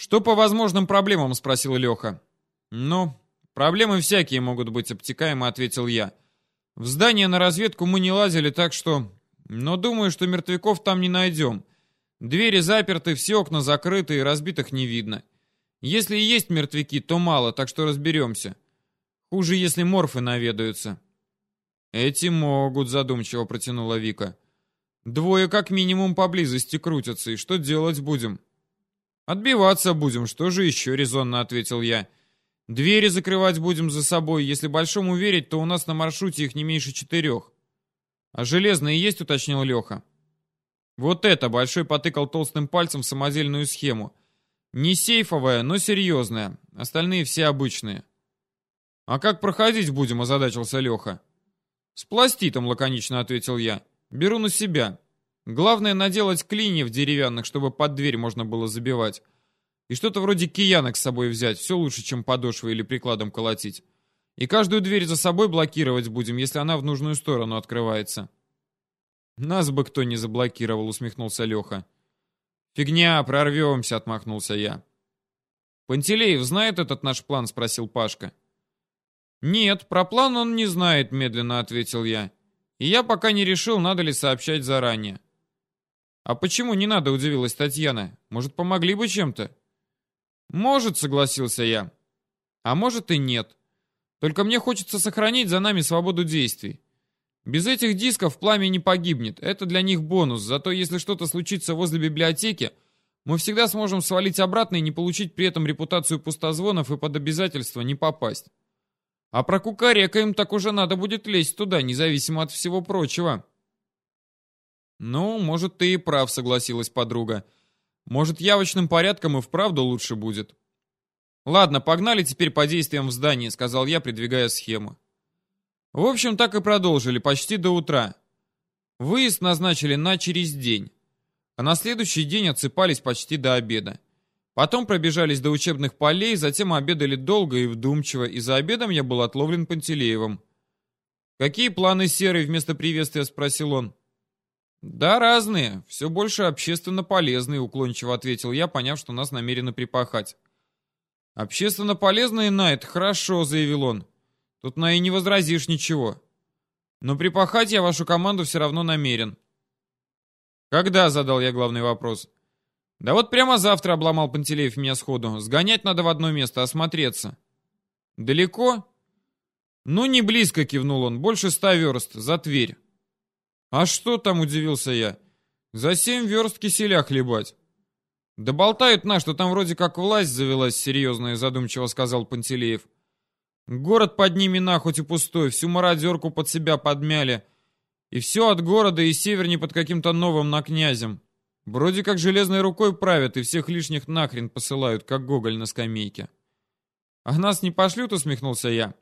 «Что по возможным проблемам?» — спросил Леха. «Ну, проблемы всякие могут быть обтекаемы», — ответил я. «В здание на разведку мы не лазили, так что... Но думаю, что мертвяков там не найдем. Двери заперты, все окна закрыты и разбитых не видно. Если и есть мертвяки, то мало, так что разберемся. Хуже, если морфы наведаются». «Эти могут», — задумчиво протянула Вика. «Двое как минимум поблизости крутятся, и что делать будем?» «Отбиваться будем, что же еще?» — резонно ответил я. «Двери закрывать будем за собой. Если большому верить, то у нас на маршруте их не меньше четырех». «А железные есть?» — уточнил Леха. «Вот это!» — Большой потыкал толстым пальцем в самодельную схему. «Не сейфовая, но серьезная. Остальные все обычные». «А как проходить будем?» — озадачился Леха. «С пластитом», — лаконично ответил я. «Беру на себя. Главное наделать клиньев деревянных, чтобы под дверь можно было забивать. И что-то вроде киянок с собой взять. Все лучше, чем подошвой или прикладом колотить. И каждую дверь за собой блокировать будем, если она в нужную сторону открывается. Нас бы кто не заблокировал, усмехнулся Леха. Фигня, прорвемся, отмахнулся я. Пантелеев знает этот наш план, спросил Пашка. Нет, про план он не знает, медленно ответил я. И я пока не решил, надо ли сообщать заранее. «А почему не надо?» — удивилась Татьяна. «Может, помогли бы чем-то?» «Может», — согласился я. «А может и нет. Только мне хочется сохранить за нами свободу действий. Без этих дисков пламя не погибнет. Это для них бонус. Зато если что-то случится возле библиотеки, мы всегда сможем свалить обратно и не получить при этом репутацию пустозвонов и под обязательство не попасть. А про кукарека им так уже надо будет лезть туда, независимо от всего прочего». «Ну, может, ты и прав», — согласилась подруга. «Может, явочным порядком и вправду лучше будет». «Ладно, погнали теперь по действиям в здании», — сказал я, придвигая схему. В общем, так и продолжили, почти до утра. Выезд назначили на через день. А на следующий день отсыпались почти до обеда. Потом пробежались до учебных полей, затем обедали долго и вдумчиво, и за обедом я был отловлен Пантелеевым. «Какие планы серый?» — вместо приветствия спросил он. «Да, разные. Все больше общественно полезные», — уклончиво ответил я, поняв, что нас намерены припахать. «Общественно полезные, на это хорошо», — заявил он. «Тут на и не возразишь ничего. Но припахать я вашу команду все равно намерен». «Когда?» — задал я главный вопрос. «Да вот прямо завтра обломал Пантелеев меня сходу. Сгонять надо в одно место, осмотреться». «Далеко?» «Ну, не близко», — кивнул он. «Больше ста верст, за Тверь». «А что там?» — удивился я. «За семь верст киселя хлебать». «Да болтают на, что там вроде как власть завелась серьезная», — задумчиво сказал Пантелеев. «Город под ними на, хоть и пустой, всю мародерку под себя подмяли. И все от города и севернее под каким-то новым на князем. Вроде как железной рукой правят и всех лишних нахрен посылают, как Гоголь на скамейке». «А нас не пошлют?» — усмехнулся я.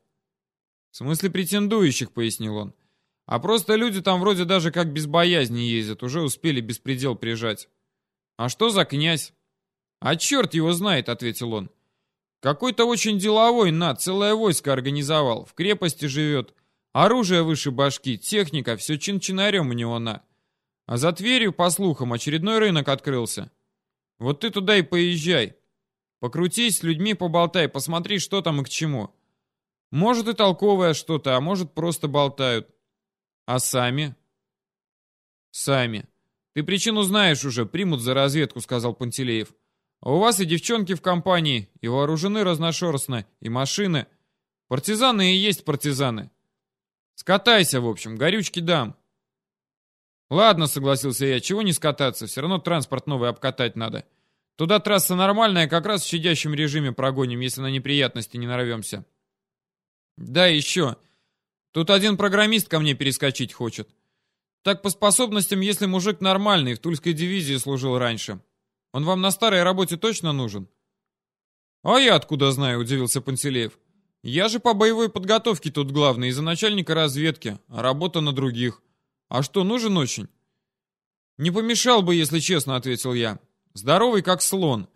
«В смысле претендующих», — пояснил он. А просто люди там вроде даже как без боязни ездят, уже успели беспредел прижать. А что за князь? А черт его знает, ответил он. Какой-то очень деловой, на, целое войско организовал, в крепости живет. Оружие выше башки, техника, все чин-чинарем у него на. А за Тверью, по слухам, очередной рынок открылся. Вот ты туда и поезжай. Покрутись с людьми, поболтай, посмотри, что там и к чему. Может и толковое что-то, а может просто болтают. А сами? Сами. Ты причину знаешь уже, примут за разведку, сказал Пантелеев. А у вас и девчонки в компании, и вооружены разношерстно, и машины. Партизаны и есть партизаны. Скатайся, в общем, горючки дам. Ладно, согласился я, чего не скататься, все равно транспорт новый обкатать надо. Туда трасса нормальная, как раз в щадящем режиме прогоним, если на неприятности не нарвемся. Да, еще. Тут один программист ко мне перескочить хочет. Так по способностям, если мужик нормальный, в Тульской дивизии служил раньше. Он вам на старой работе точно нужен? А я откуда знаю, удивился Пантелеев. Я же по боевой подготовке тут главный, из-за начальника разведки, а работа на других. А что, нужен очень? Не помешал бы, если честно, ответил я. Здоровый как слон.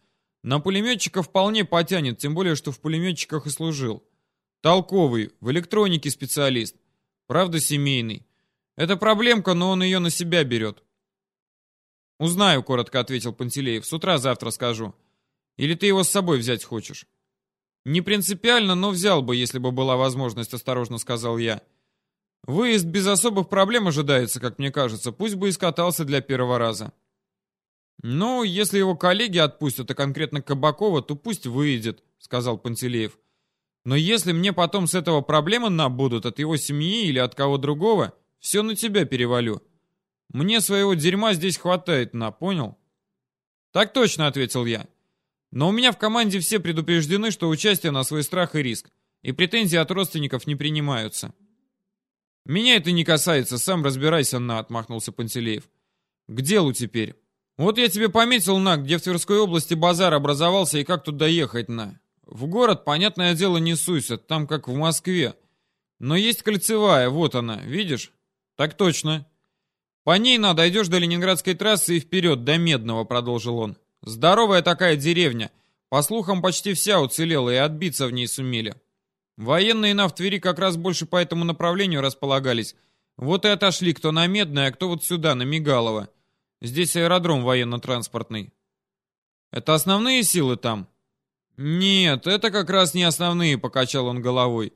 На пулеметчика вполне потянет, тем более, что в пулеметчиках и служил. Толковый, в электронике специалист. Правда, семейный. Это проблемка, но он ее на себя берет. «Узнаю», — коротко ответил Пантелеев. «С утра завтра скажу. Или ты его с собой взять хочешь?» «Не принципиально, но взял бы, если бы была возможность», — осторожно сказал я. «Выезд без особых проблем ожидается, как мне кажется. Пусть бы и скатался для первого раза». «Ну, если его коллеги отпустят, а конкретно Кабакова, то пусть выйдет», — сказал Пантелеев. «Но если мне потом с этого проблемы набудут от его семьи или от кого другого, все на тебя перевалю. Мне своего дерьма здесь хватает, на, понял?» «Так точно», — ответил я. «Но у меня в команде все предупреждены, что участие на свой страх и риск, и претензии от родственников не принимаются». «Меня это не касается, сам разбирайся, на», — отмахнулся Пантелеев. «К делу теперь. Вот я тебе пометил, на, где в Тверской области базар образовался и как туда ехать, на. В город, понятное дело, не суйся, там как в Москве. Но есть кольцевая, вот она, видишь? Так точно. По ней надо, идешь до Ленинградской трассы и вперед, до Медного, продолжил он. Здоровая такая деревня. По слухам, почти вся уцелела и отбиться в ней сумели. Военные на в Твери как раз больше по этому направлению располагались. Вот и отошли кто на Медное, а кто вот сюда, на Мигалово. Здесь аэродром военно-транспортный. Это основные силы там? Нет, это как раз не основные, покачал он головой.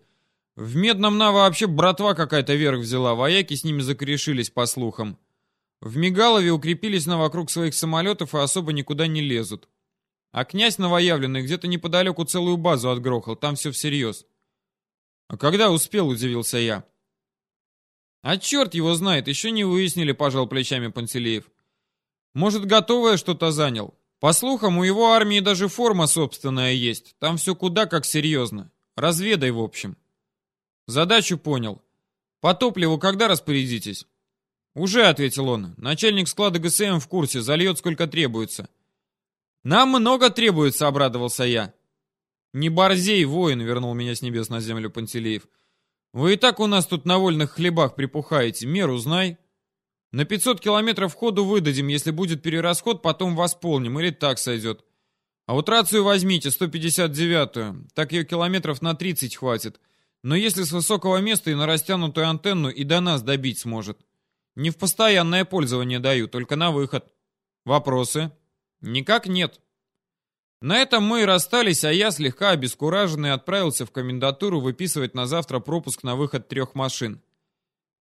В Медном на вообще братва какая-то верх взяла, вояки с ними закорешились, по слухам. В Мигалове укрепились на вокруг своих самолетов и особо никуда не лезут. А князь новоявленный где-то неподалеку целую базу отгрохал, там все всерьез. А когда успел, удивился я. А черт его знает, еще не выяснили, пожал плечами Пантелеев. Может, готовое что-то занял? По слухам, у его армии даже форма собственная есть. Там все куда как серьезно. Разведай, в общем. Задачу понял. По топливу когда распорядитесь? Уже, ответил он. Начальник склада ГСМ в курсе, зальет сколько требуется. Нам много требуется, обрадовался я. Не борзей, воин, вернул меня с небес на землю Пантелеев. Вы и так у нас тут на вольных хлебах припухаете, меру знай. На 500 километров ходу выдадим, если будет перерасход, потом восполним, или так сойдет. А вот рацию возьмите, 159-ю, так ее километров на 30 хватит. Но если с высокого места и на растянутую антенну и до нас добить сможет. Не в постоянное пользование даю, только на выход. Вопросы? Никак нет. На этом мы и расстались, а я, слегка обескураженный, отправился в комендатуру выписывать на завтра пропуск на выход трех машин.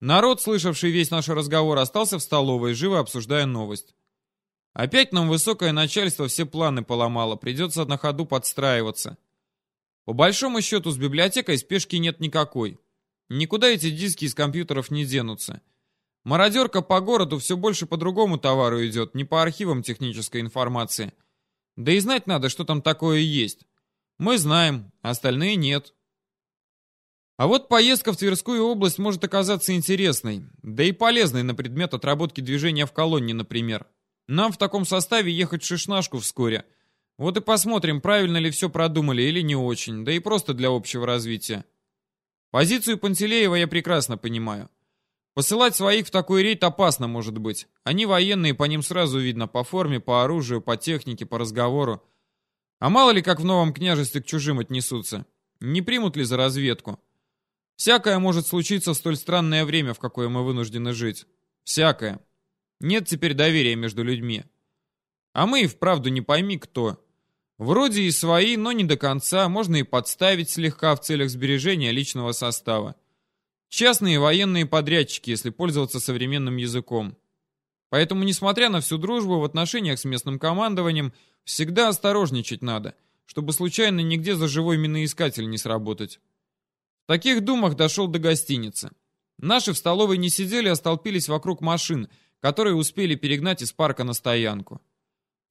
Народ, слышавший весь наш разговор, остался в столовой, живо обсуждая новость. Опять нам высокое начальство все планы поломало, придется на ходу подстраиваться. По большому счету, с библиотекой спешки нет никакой. Никуда эти диски из компьютеров не денутся. Мародерка по городу все больше по другому товару идет, не по архивам технической информации. Да и знать надо, что там такое есть. Мы знаем, остальные нет. А вот поездка в Тверскую область может оказаться интересной, да и полезной на предмет отработки движения в колонне, например. Нам в таком составе ехать в Шишнашку вскоре. Вот и посмотрим, правильно ли все продумали или не очень, да и просто для общего развития. Позицию Пантелеева я прекрасно понимаю. Посылать своих в такой рейд опасно может быть. Они военные, по ним сразу видно по форме, по оружию, по технике, по разговору. А мало ли как в новом княжестве к чужим отнесутся. Не примут ли за разведку? Всякое может случиться в столь странное время, в какое мы вынуждены жить. Всякое. Нет теперь доверия между людьми. А мы и вправду не пойми кто. Вроде и свои, но не до конца, можно и подставить слегка в целях сбережения личного состава. Частные военные подрядчики, если пользоваться современным языком. Поэтому, несмотря на всю дружбу в отношениях с местным командованием, всегда осторожничать надо, чтобы случайно нигде за живой миноискатель не сработать. В таких думах дошел до гостиницы. Наши в столовой не сидели, а столпились вокруг машин, которые успели перегнать из парка на стоянку.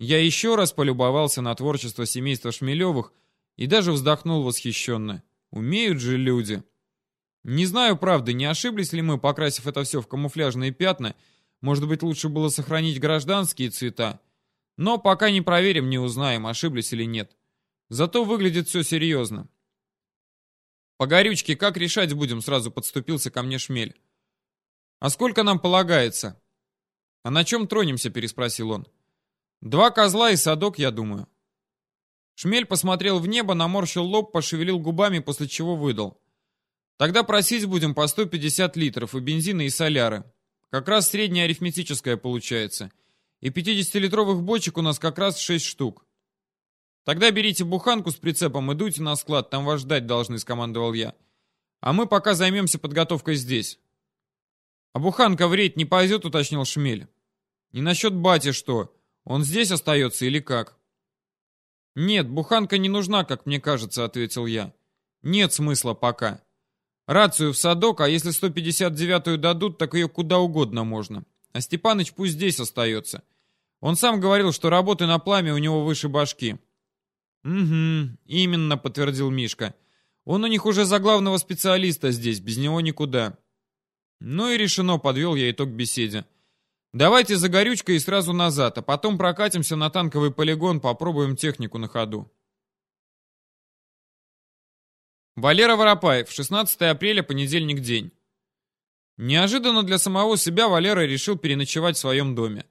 Я еще раз полюбовался на творчество семейства Шмелевых и даже вздохнул восхищенно. Умеют же люди. Не знаю, правда, не ошиблись ли мы, покрасив это все в камуфляжные пятна. Может быть, лучше было сохранить гражданские цвета. Но пока не проверим, не узнаем, ошиблись или нет. Зато выглядит все серьезно. «По горючке как решать будем?» Сразу подступился ко мне шмель. «А сколько нам полагается?» «А на чем тронемся?» Переспросил он. «Два козла и садок, я думаю». Шмель посмотрел в небо, наморщил лоб, пошевелил губами, после чего выдал. «Тогда просить будем по 150 литров и бензина, и соляры. Как раз средняя арифметическая получается. И 50-литровых бочек у нас как раз 6 штук». Тогда берите буханку с прицепом и дуйте на склад, там вас ждать должны, скомандовал я. А мы пока займемся подготовкой здесь. А буханка в рейд не пойдет, уточнил Шмель. Не насчет бати что, он здесь остается или как? Нет, буханка не нужна, как мне кажется, ответил я. Нет смысла пока. Рацию в садок, а если 159-ю дадут, так ее куда угодно можно. А Степаныч пусть здесь остается. Он сам говорил, что работы на пламя у него выше башки. «Угу, именно», — подтвердил Мишка. «Он у них уже за главного специалиста здесь, без него никуда». Ну и решено, подвел я итог беседе. Давайте за горючкой и сразу назад, а потом прокатимся на танковый полигон, попробуем технику на ходу. Валера Воропаев, 16 апреля, понедельник день. Неожиданно для самого себя Валера решил переночевать в своем доме.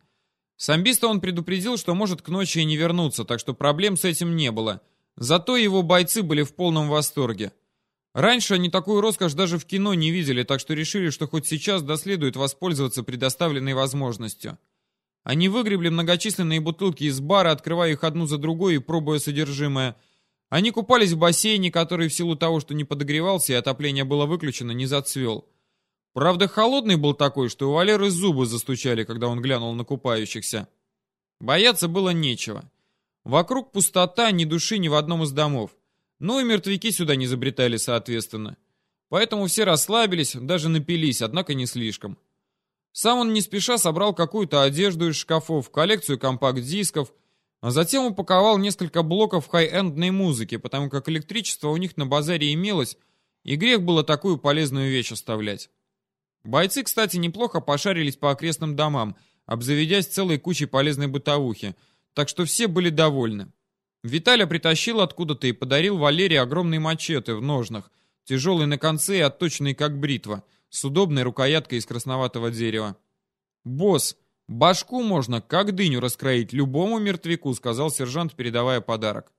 Самбиста он предупредил, что может к ночи и не вернуться, так что проблем с этим не было. Зато его бойцы были в полном восторге. Раньше они такую роскошь даже в кино не видели, так что решили, что хоть сейчас доследуют воспользоваться предоставленной возможностью. Они выгребли многочисленные бутылки из бара, открывая их одну за другой и пробуя содержимое. Они купались в бассейне, который в силу того, что не подогревался и отопление было выключено, не зацвел. Правда, холодный был такой, что у Валеры зубы застучали, когда он глянул на купающихся. Бояться было нечего. Вокруг пустота, ни души ни в одном из домов. Ну и мертвяки сюда не забретали, соответственно. Поэтому все расслабились, даже напились, однако не слишком. Сам он не спеша собрал какую-то одежду из шкафов, коллекцию компакт-дисков, а затем упаковал несколько блоков хай-эндной музыки, потому как электричество у них на базаре имелось, и грех было такую полезную вещь оставлять. Бойцы, кстати, неплохо пошарились по окрестным домам, обзаведясь целой кучей полезной бытовухи, так что все были довольны. Виталя притащил откуда-то и подарил Валерии огромные мачете в ножнах, тяжелые на конце и отточенные как бритва, с удобной рукояткой из красноватого дерева. «Босс, башку можно как дыню раскроить любому мертвяку», сказал сержант, передавая подарок.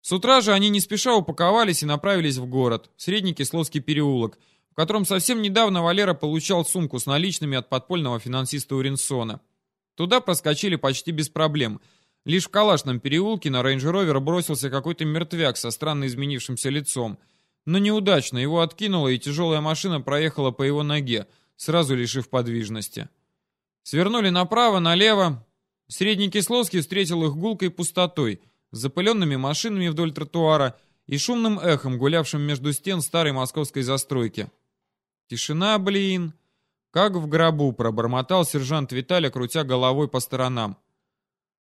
С утра же они не спеша упаковались и направились в город, Средний Кисловский переулок, котором совсем недавно Валера получал сумку с наличными от подпольного финансиста Уринсона. Туда проскочили почти без проблем. Лишь в Калашном переулке на рейндж-ровер бросился какой-то мертвяк со странно изменившимся лицом. Но неудачно, его откинуло, и тяжелая машина проехала по его ноге, сразу лишив подвижности. Свернули направо, налево. Средний Кисловский встретил их гулкой пустотой, запыленными машинами вдоль тротуара и шумным эхом, гулявшим между стен старой московской застройки. Тишина, блин. Как в гробу, пробормотал сержант Виталя, крутя головой по сторонам.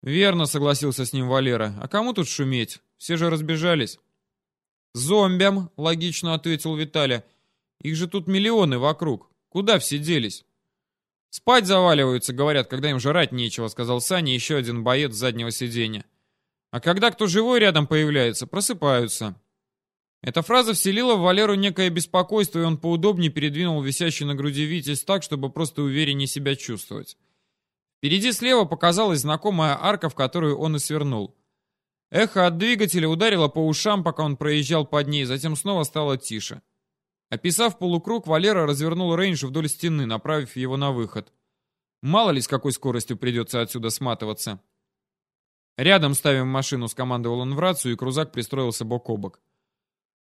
Верно, согласился с ним Валера. А кому тут шуметь? Все же разбежались. Зомбям, логично ответил Виталя. Их же тут миллионы вокруг. Куда все делись? Спать заваливаются, говорят, когда им жрать нечего, сказал Саня, еще один боец заднего сиденья. А когда кто живой рядом появляется, просыпаются. Эта фраза вселила в Валеру некое беспокойство, и он поудобнее передвинул висящий на груди Витязь так, чтобы просто увереннее себя чувствовать. Впереди слева показалась знакомая арка, в которую он и свернул. Эхо от двигателя ударило по ушам, пока он проезжал под ней, затем снова стало тише. Описав полукруг, Валера развернул рейндж вдоль стены, направив его на выход. Мало ли с какой скоростью придется отсюда сматываться. «Рядом ставим машину», — скомандовал он в рацию, и крузак пристроился бок о бок.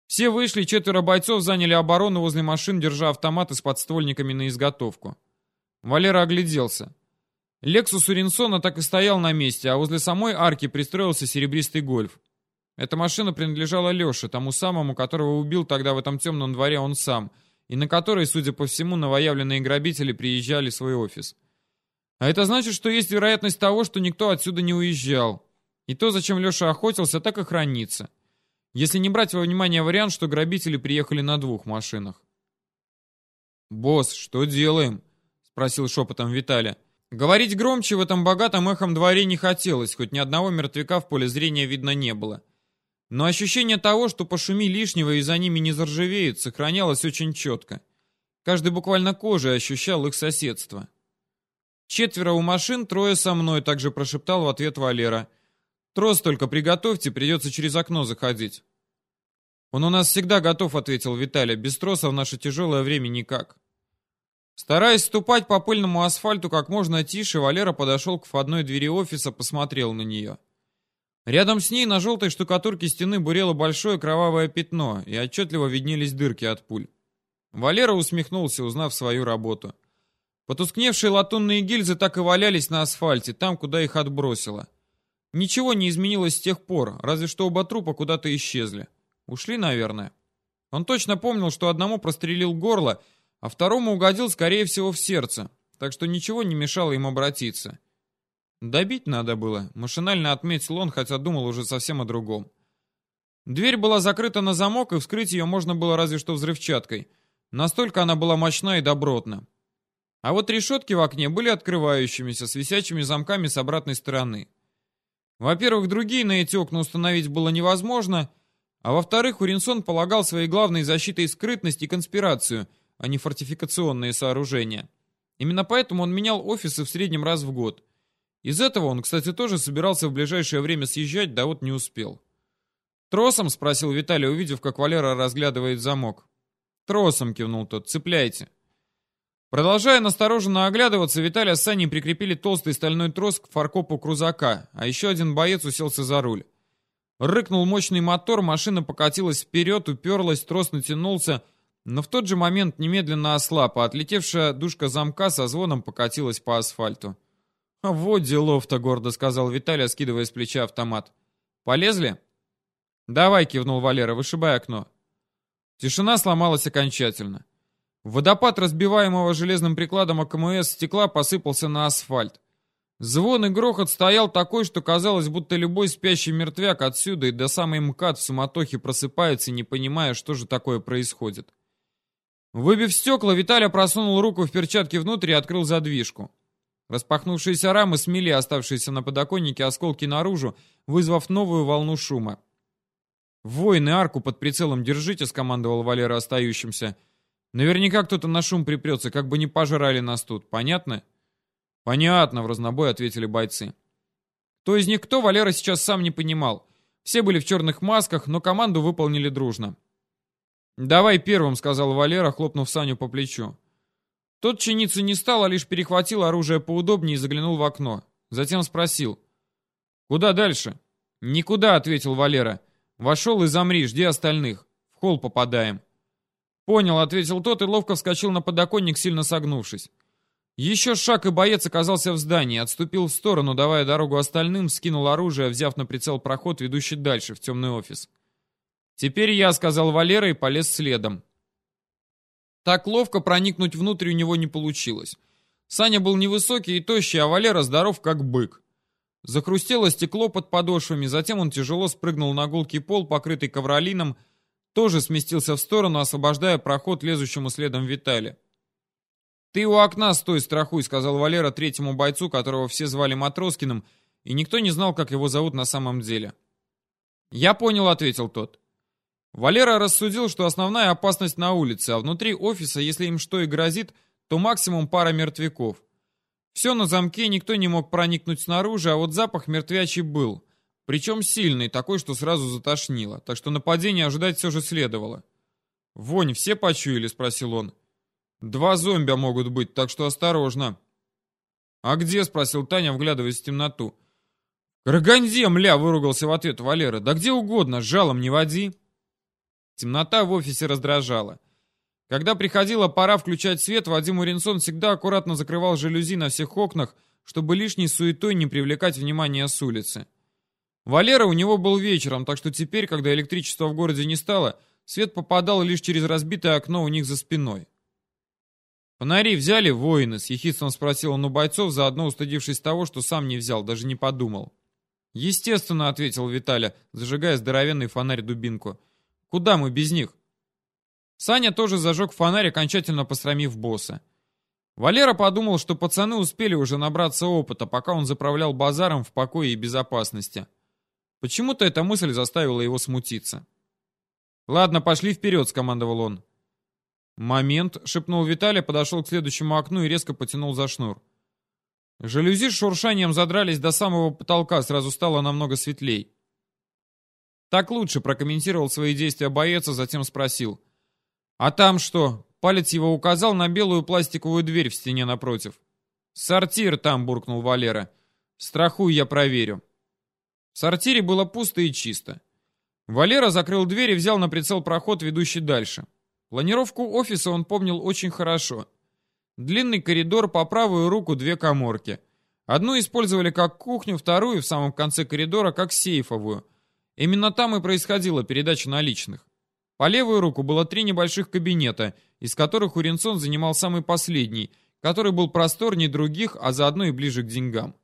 Все вышли, четверо бойцов заняли оборону возле машин, держа автоматы с подствольниками на изготовку. Валера огляделся. Лексус Уринсона так и стоял на месте, а возле самой арки пристроился серебристый гольф. Эта машина принадлежала Леше, тому самому, которого убил тогда в этом темном дворе он сам, и на которой, судя по всему, новоявленные грабители приезжали в свой офис. А это значит, что есть вероятность того, что никто отсюда не уезжал. И то, зачем Леша охотился, так и хранится. Если не брать во внимание вариант, что грабители приехали на двух машинах. «Босс, что делаем?» — спросил шепотом Виталя. Говорить громче в этом богатом эхом дворе не хотелось, хоть ни одного мертвяка в поле зрения видно не было. Но ощущение того, что пошуми лишнего и за ними не заржавеют, сохранялось очень четко. Каждый буквально кожей ощущал их соседство. «Четверо у машин, трое со мной», — также прошептал в ответ Валера — Трос только приготовьте, придется через окно заходить. Он у нас всегда готов, ответил Виталий. Без троса в наше тяжелое время никак. Стараясь ступать по пыльному асфальту как можно тише, Валера подошел к входной двери офиса, посмотрел на нее. Рядом с ней на желтой штукатурке стены бурело большое кровавое пятно, и отчетливо виднелись дырки от пуль. Валера усмехнулся, узнав свою работу. Потускневшие латунные гильзы так и валялись на асфальте, там, куда их отбросило. Ничего не изменилось с тех пор, разве что оба трупа куда-то исчезли. Ушли, наверное. Он точно помнил, что одному прострелил горло, а второму угодил, скорее всего, в сердце, так что ничего не мешало им обратиться. Добить надо было, машинально отметил он, хотя думал уже совсем о другом. Дверь была закрыта на замок, и вскрыть ее можно было разве что взрывчаткой. Настолько она была мощна и добротна. А вот решетки в окне были открывающимися, с висячими замками с обратной стороны. Во-первых, другие на эти окна установить было невозможно, а во-вторых, Уринсон полагал своей главной защитой скрытность и конспирацию, а не фортификационные сооружения. Именно поэтому он менял офисы в среднем раз в год. Из этого он, кстати, тоже собирался в ближайшее время съезжать, да вот не успел. «Тросом?» — спросил Виталий, увидев, как Валера разглядывает замок. «Тросом», — кивнул тот, — «цепляйте». Продолжая настороженно оглядываться, Виталий с Саней прикрепили толстый стальной трос к фаркопу крузака, а еще один боец уселся за руль. Рыкнул мощный мотор, машина покатилась вперед, уперлась, трос натянулся, но в тот же момент немедленно ослаб, а отлетевшая дужка замка со звоном покатилась по асфальту. «А вот делов-то», — гордо сказал Виталий, скидывая с плеча автомат. «Полезли?» «Давай», — кивнул Валера, вышибай окно. Тишина сломалась окончательно. Водопад разбиваемого железным прикладом АКМС стекла посыпался на асфальт. Звон и грохот стоял такой, что казалось, будто любой спящий мертвяк отсюда и до самой МКАД в суматохе просыпается, не понимая, что же такое происходит. Выбив стекла, Виталя просунул руку в перчатки внутрь и открыл задвижку. Распахнувшиеся рамы смели оставшиеся на подоконнике осколки наружу, вызвав новую волну шума. «Воины арку под прицелом держите», — скомандовал Валера остающимся. Наверняка кто-то на шум припрется, как бы не пожрали нас тут. Понятно? Понятно, в разнобой ответили бойцы. Кто из них кто, Валера сейчас сам не понимал. Все были в черных масках, но команду выполнили дружно. «Давай первым», — сказал Валера, хлопнув Саню по плечу. Тот чиниться не стал, а лишь перехватил оружие поудобнее и заглянул в окно. Затем спросил. «Куда дальше?» «Никуда», — ответил Валера. «Вошел и замри, жди остальных. В холл попадаем». «Понял», — ответил тот и ловко вскочил на подоконник, сильно согнувшись. Еще шаг, и боец оказался в здании, отступил в сторону, давая дорогу остальным, скинул оружие, взяв на прицел проход, ведущий дальше, в темный офис. «Теперь я», — сказал Валера и полез следом. Так ловко проникнуть внутрь у него не получилось. Саня был невысокий и тощий, а Валера здоров, как бык. Захрустело стекло под подошвами, затем он тяжело спрыгнул на гулкий пол, покрытый ковролином, тоже сместился в сторону, освобождая проход лезущему следом Витали. «Ты у окна стой, страхуй», — сказал Валера третьему бойцу, которого все звали Матроскиным, и никто не знал, как его зовут на самом деле. «Я понял», — ответил тот. Валера рассудил, что основная опасность на улице, а внутри офиса, если им что и грозит, то максимум пара мертвяков. Все на замке, никто не мог проникнуть снаружи, а вот запах мертвячий был. Причем сильный, такой, что сразу затошнило, так что нападение ожидать все же следовало. «Вонь все почуяли?» — спросил он. «Два зомби могут быть, так что осторожно». «А где?» — спросил Таня, вглядываясь в темноту. «Караганзе, мля!» — выругался в ответ Валера. «Да где угодно, жалом не води». Темнота в офисе раздражала. Когда приходила пора включать свет, Вадим Уринсон всегда аккуратно закрывал жалюзи на всех окнах, чтобы лишней суетой не привлекать внимание с улицы. Валера у него был вечером, так что теперь, когда электричества в городе не стало, свет попадал лишь через разбитое окно у них за спиной. «Фонари взяли воины?» — с ехидством спросил он у бойцов, заодно устыдившись того, что сам не взял, даже не подумал. «Естественно», — ответил Виталя, зажигая здоровенный фонарь-дубинку. «Куда мы без них?» Саня тоже зажег фонарь, окончательно посрамив босса. Валера подумал, что пацаны успели уже набраться опыта, пока он заправлял базаром в покое и безопасности. Почему-то эта мысль заставила его смутиться. «Ладно, пошли вперед», — скомандовал он. «Момент», — шепнул Виталий, подошел к следующему окну и резко потянул за шнур. Жалюзи с шуршанием задрались до самого потолка, сразу стало намного светлей. «Так лучше», — прокомментировал свои действия боец, а затем спросил. «А там что?» — палец его указал на белую пластиковую дверь в стене напротив. «Сортир там», — буркнул Валера. «Страхуй, я проверю». В сортире было пусто и чисто. Валера закрыл дверь и взял на прицел проход, ведущий дальше. Планировку офиса он помнил очень хорошо. Длинный коридор, по правую руку две коморки. Одну использовали как кухню, вторую в самом конце коридора как сейфовую. Именно там и происходила передача наличных. По левую руку было три небольших кабинета, из которых Уренсон занимал самый последний, который был просторнее других, а заодно и ближе к деньгам.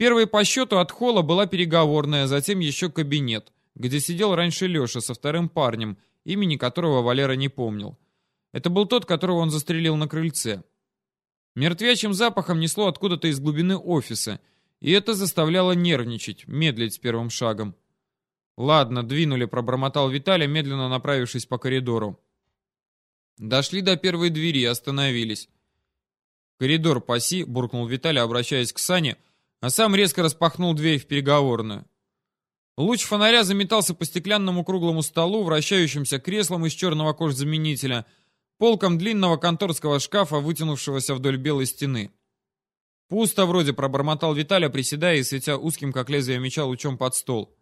Первой по счету от холла была переговорная, затем еще кабинет, где сидел раньше Леша со вторым парнем, имени которого Валера не помнил. Это был тот, которого он застрелил на крыльце. Мертвячим запахом несло откуда-то из глубины офиса, и это заставляло нервничать, медлить с первым шагом. «Ладно, двинули», — пробормотал Виталий, медленно направившись по коридору. Дошли до первой двери остановились. «Коридор паси», — буркнул Виталий, обращаясь к Сане, а сам резко распахнул дверь в переговорную. Луч фонаря заметался по стеклянному круглому столу, вращающимся креслом из черного кожзаменителя — полком длинного конторского шкафа, вытянувшегося вдоль белой стены. «Пусто вроде», — пробормотал Виталя, приседая и светя узким, как лезвие меча, лучом под стол.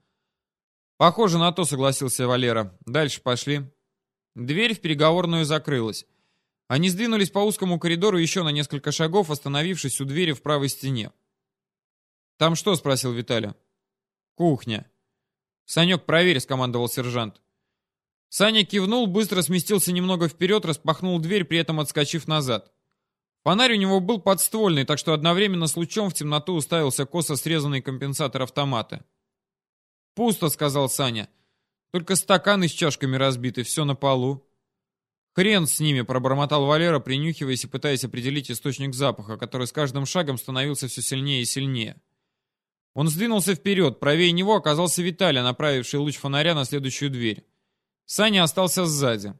«Похоже на то», — согласился Валера. «Дальше пошли». Дверь в переговорную закрылась. Они сдвинулись по узкому коридору еще на несколько шагов, остановившись у двери в правой стене. «Там что?» — спросил Виталя. «Кухня». «Санек, проверь», — скомандовал сержант. Саня кивнул, быстро сместился немного вперед, распахнул дверь, при этом отскочив назад. Фонарь у него был подствольный, так что одновременно с лучом в темноту уставился косо срезанный компенсатор автомата. «Пусто», — сказал Саня. «Только стаканы с чашками разбиты, все на полу». «Хрен с ними», — пробормотал Валера, принюхиваясь и пытаясь определить источник запаха, который с каждым шагом становился все сильнее и сильнее. Он сдвинулся вперед, правее него оказался Виталий, направивший луч фонаря на следующую дверь. Саня остался сзади.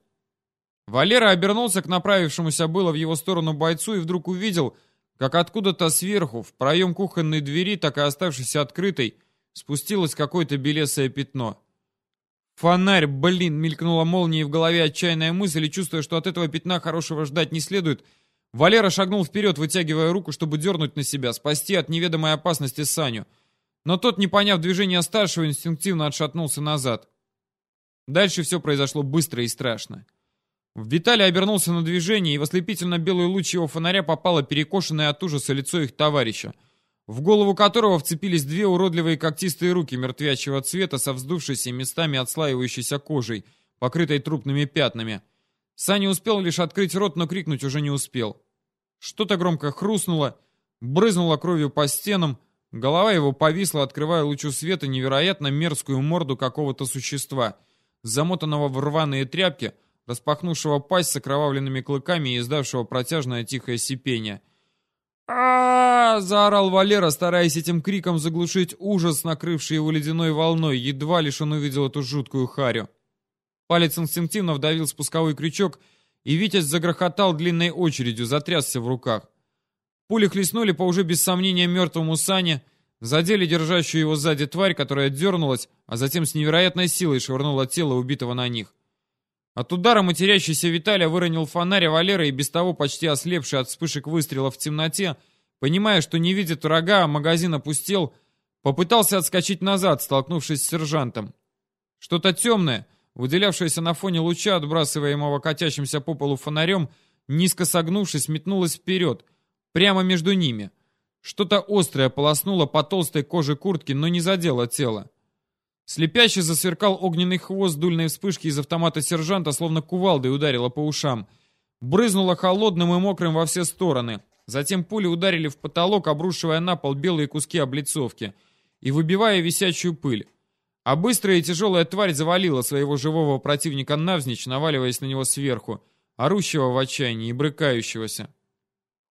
Валера обернулся к направившемуся было в его сторону бойцу и вдруг увидел, как откуда-то сверху, в проем кухонной двери, так и оставшейся открытой, спустилось какое-то белесое пятно. «Фонарь, блин!» — мелькнула молнией в голове отчаянная мысль, и чувствуя, что от этого пятна хорошего ждать не следует, Валера шагнул вперед, вытягивая руку, чтобы дернуть на себя, спасти от неведомой опасности Саню. Но тот, не поняв движения старшего, инстинктивно отшатнулся назад. Дальше все произошло быстро и страшно. Виталий обернулся на движение, и в ослепительно-белый луч его фонаря попало перекошенное от ужаса лицо их товарища, в голову которого вцепились две уродливые когтистые руки мертвячего цвета со вздувшейся местами отслаивающейся кожей, покрытой трупными пятнами. Саня успел лишь открыть рот, но крикнуть уже не успел. Что-то громко хрустнуло, брызнуло кровью по стенам, голова его повисла, открывая лучу света невероятно мерзкую морду какого-то существа — замотанного в рваные тряпки, распахнувшего пасть с окровавленными клыками и издавшего протяжное тихое сипение. а, заорал Валера, стараясь этим криком заглушить ужас, накрывший его ледяной волной, едва лишь он увидел эту жуткую харю. Палец инстинктивно вдавил спусковой крючок, и Витязь загрохотал длинной очередью, затрясся в руках. Пули хлестнули по уже без сомнения мертвому Сане, Задели держащую его сзади тварь, которая дернулась, а затем с невероятной силой швырнула тело убитого на них. От удара матерящийся Виталий выронил фонарь, а Валера, и без того почти ослепший от вспышек выстрелов в темноте, понимая, что не видит врага, а магазин опустел, попытался отскочить назад, столкнувшись с сержантом. Что-то темное, выделявшееся на фоне луча, отбрасываемого катящимся по полу фонарем, низко согнувшись, метнулось вперед, прямо между ними — что-то острое полоснуло по толстой коже куртки, но не задело тело. Слепяще засверкал огненный хвост дульной вспышки из автомата сержанта, словно кувалдой ударило по ушам. Брызнуло холодным и мокрым во все стороны. Затем пули ударили в потолок, обрушивая на пол белые куски облицовки и выбивая висячую пыль. А быстрая и тяжелая тварь завалила своего живого противника навзничь, наваливаясь на него сверху, орущего в отчаянии и брыкающегося.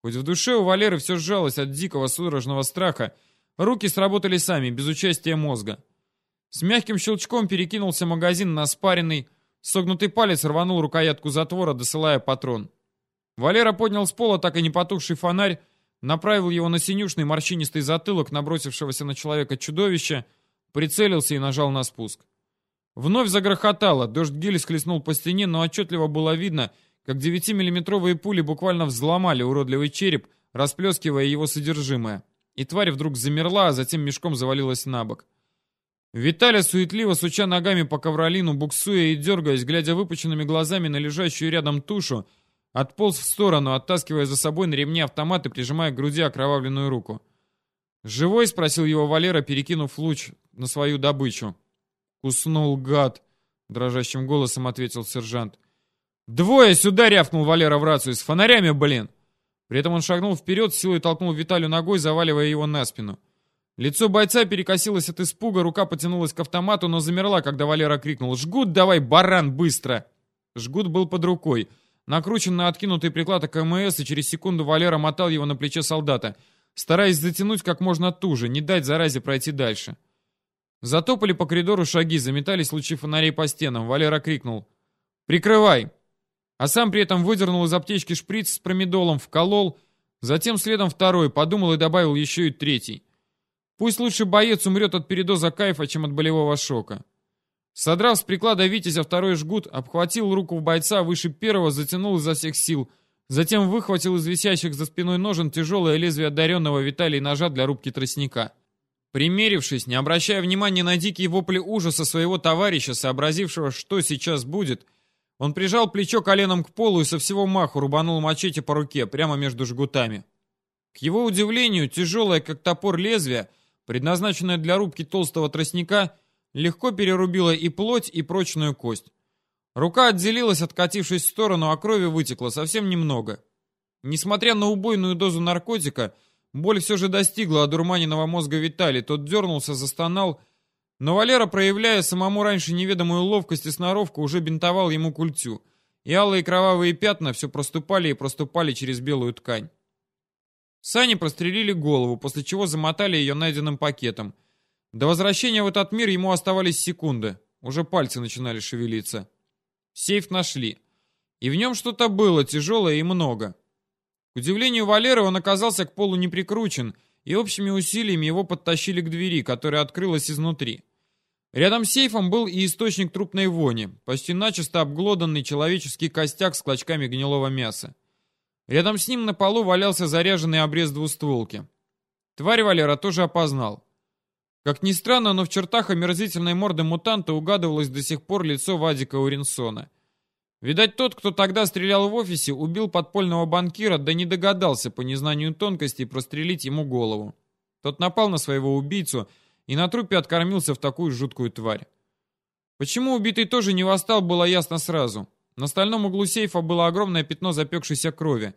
Хоть в душе у Валеры все сжалось от дикого судорожного страха, руки сработали сами, без участия мозга. С мягким щелчком перекинулся магазин на спаренный, согнутый палец рванул рукоятку затвора, досылая патрон. Валера поднял с пола так и не потухший фонарь, направил его на синюшный морщинистый затылок набросившегося на человека чудовища, прицелился и нажал на спуск. Вновь загрохотало, дождь гиль схлестнул по стене, но отчетливо было видно — как 9-миллиметровые пули буквально взломали уродливый череп, расплескивая его содержимое. И тварь вдруг замерла, а затем мешком завалилась на бок. Виталя суетливо суча ногами по ковролину, буксуя и дергаясь, глядя выпученными глазами на лежащую рядом тушу, отполз в сторону, оттаскивая за собой на ремне автомат и прижимая к груди окровавленную руку. «Живой?» — спросил его Валера, перекинув луч на свою добычу. «Куснул, гад!» — дрожащим голосом ответил сержант. «Двое сюда!» — рявкнул Валера в рацию. «С фонарями, блин!» При этом он шагнул вперед, силой толкнул Виталию ногой, заваливая его на спину. Лицо бойца перекосилось от испуга, рука потянулась к автомату, но замерла, когда Валера крикнул «Жгут давай, баран, быстро!» Жгут был под рукой. Накручен на откинутый приклад АКМС, и через секунду Валера мотал его на плече солдата, стараясь затянуть как можно туже, не дать заразе пройти дальше. Затопали по коридору шаги, заметались лучи фонарей по стенам. Валера крикнул «Прикрывай!» А сам при этом выдернул из аптечки шприц с промедолом, вколол, затем следом второй, подумал и добавил еще и третий. Пусть лучше боец умрет от передоза кайфа, чем от болевого шока. Содрав с приклада Витязя второй жгут, обхватил руку бойца выше первого, затянул изо всех сил. Затем выхватил из висящих за спиной ножен тяжелое лезвие одаренного Виталий ножа для рубки тростника. Примерившись, не обращая внимания на дикие вопли ужаса своего товарища, сообразившего, что сейчас будет, он прижал плечо коленом к полу и со всего маху рубанул мачете по руке, прямо между жгутами. К его удивлению, тяжелое, как топор лезвие, предназначенная для рубки толстого тростника, легко перерубила и плоть, и прочную кость. Рука отделилась, откатившись в сторону, а крови вытекло совсем немного. Несмотря на убойную дозу наркотика, боль все же достигла одурманенного мозга Виталия. Тот дернулся, застонал, но Валера, проявляя самому раньше неведомую ловкость и сноровку, уже бинтовал ему культю. И алые кровавые пятна все проступали и проступали через белую ткань. Сани прострелили голову, после чего замотали ее найденным пакетом. До возвращения в этот мир ему оставались секунды. Уже пальцы начинали шевелиться. Сейф нашли. И в нем что-то было, тяжелое и много. К удивлению Валеры, он оказался к полу не прикручен, и общими усилиями его подтащили к двери, которая открылась изнутри. Рядом с сейфом был и источник трупной вони, почти начисто обглоданный человеческий костяк с клочками гнилого мяса. Рядом с ним на полу валялся заряженный обрез двустволки. Тварь Валера тоже опознал. Как ни странно, но в чертах омерзительной морды мутанта угадывалось до сих пор лицо Вадика Уринсона. Видать, тот, кто тогда стрелял в офисе, убил подпольного банкира, да не догадался по незнанию тонкостей прострелить ему голову. Тот напал на своего убийцу и на трупе откормился в такую жуткую тварь. Почему убитый тоже не восстал, было ясно сразу. На стальном углу сейфа было огромное пятно запекшейся крови,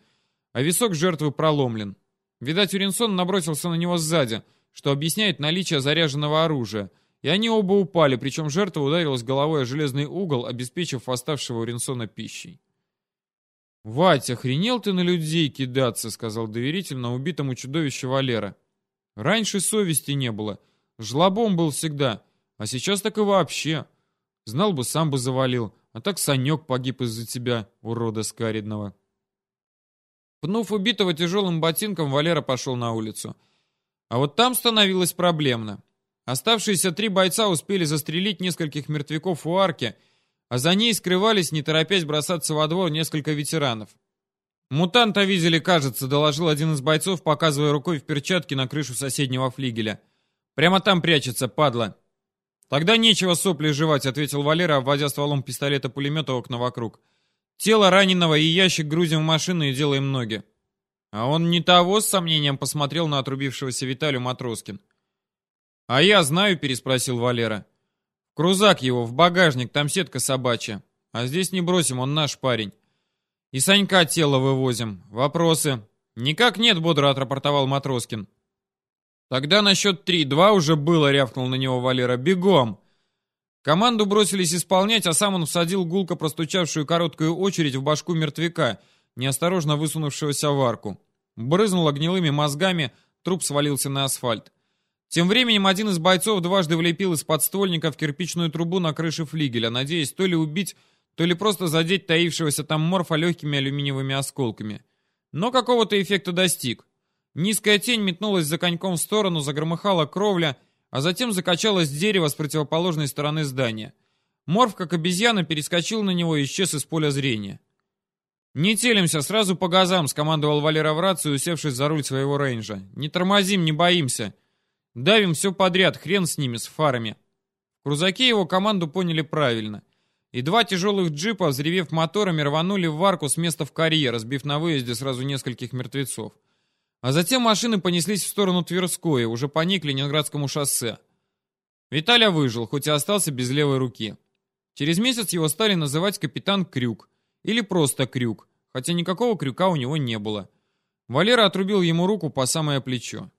а висок жертвы проломлен. Видать, Уринсон набросился на него сзади, что объясняет наличие заряженного оружия, и они оба упали, причем жертва ударилась головой о железный угол, обеспечив восставшего Уринсона пищей. «Вать, охренел ты на людей кидаться», — сказал доверительно убитому чудовищу Валера. «Раньше совести не было. Жлобом был всегда. А сейчас так и вообще. Знал бы, сам бы завалил. А так Санек погиб из-за тебя, урода скаридного. Пнув убитого тяжелым ботинком, Валера пошел на улицу. А вот там становилось проблемно. Оставшиеся три бойца успели застрелить нескольких мертвяков у арки, а за ней скрывались, не торопясь бросаться во двор, несколько ветеранов. «Мутанта видели, кажется», — доложил один из бойцов, показывая рукой в перчатке на крышу соседнего флигеля. «Прямо там прячется, падла. «Тогда нечего сопли жевать», — ответил Валера, обводя стволом пистолета-пулемета окна вокруг. «Тело раненого и ящик грузим в машину и делаем ноги». А он не того с сомнением посмотрел на отрубившегося Виталию Матроскин. «А я знаю», — переспросил Валера. «В крузак его, в багажник, там сетка собачья. А здесь не бросим, он наш парень. И Санька тело вывозим. Вопросы?» «Никак нет», — бодро отрапортовал Матроскин. «Тогда на счет три. Два уже было», — рявкнул на него Валера. «Бегом!» Команду бросились исполнять, а сам он всадил гулко простучавшую короткую очередь в башку мертвяка, неосторожно высунувшегося в арку. Брызнуло гнилыми мозгами, труп свалился на асфальт. Тем временем один из бойцов дважды влепил из подствольника в кирпичную трубу на крыше флигеля, надеясь то ли убить, то ли просто задеть таившегося там морфа легкими алюминиевыми осколками. Но какого-то эффекта достиг. Низкая тень метнулась за коньком в сторону, загромыхала кровля, а затем закачалось дерево с противоположной стороны здания. Морф, как обезьяна, перескочил на него и исчез из поля зрения. «Не телимся, сразу по газам», — скомандовал Валера в рацию, усевшись за руль своего рейнджа. «Не тормозим, не боимся. Давим все подряд, хрен с ними, с фарами. В крузаке его команду поняли правильно. И два тяжелых джипа, взревев моторами, рванули в варку с места в карьер, разбив на выезде сразу нескольких мертвецов. А затем машины понеслись в сторону Тверской, уже поник Ленинградскому шоссе. Виталя выжил, хоть и остался без левой руки. Через месяц его стали называть капитан Крюк, или просто Крюк, хотя никакого крюка у него не было. Валера отрубил ему руку по самое плечо.